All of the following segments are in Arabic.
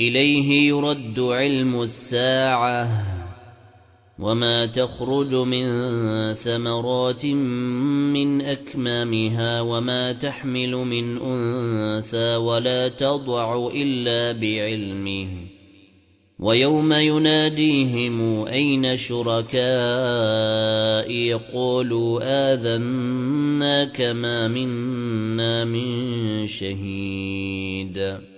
إِلَيْهِ يُرَدُّ عِلْمُ السَّاعَةِ وَمَا تَخْرُجُ مِنْ ثَمَرَاتٍ مِنْ أَكْمَامِهَا وَمَا تَحْمِلُ مِنْ أُنْثَى وَلَا تَضَعُ إِلَّا بِعِلْمِهِ وَيَوْمَ يُنَادِيهِمْ أَيْنَ شُرَكَائِي قَالُوا آذَنَّاكَ مَا مِنَّا مِنْ شَهِيدٍ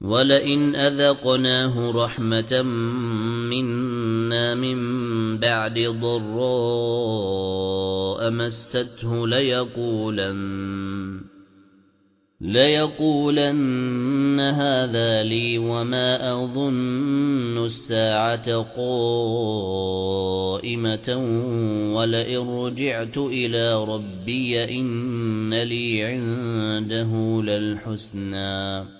وَلَئِنْ أَذَقْنَاهُ رَحْمَةً مِنَّا مِن بَعْدِ ضَرَّاءٍ مَسَّتْهُ لَيَقُولَنَّ لَيَقُولَنَّ هَذَا لِي وَمَا أَظُنُّ السَّاعَةَ قَائِمَةً وَلَئِن رُّجِعْتُ إِلَى رَبِّي إِنَّ لِي عِندَهُ لَلْحُسْنَى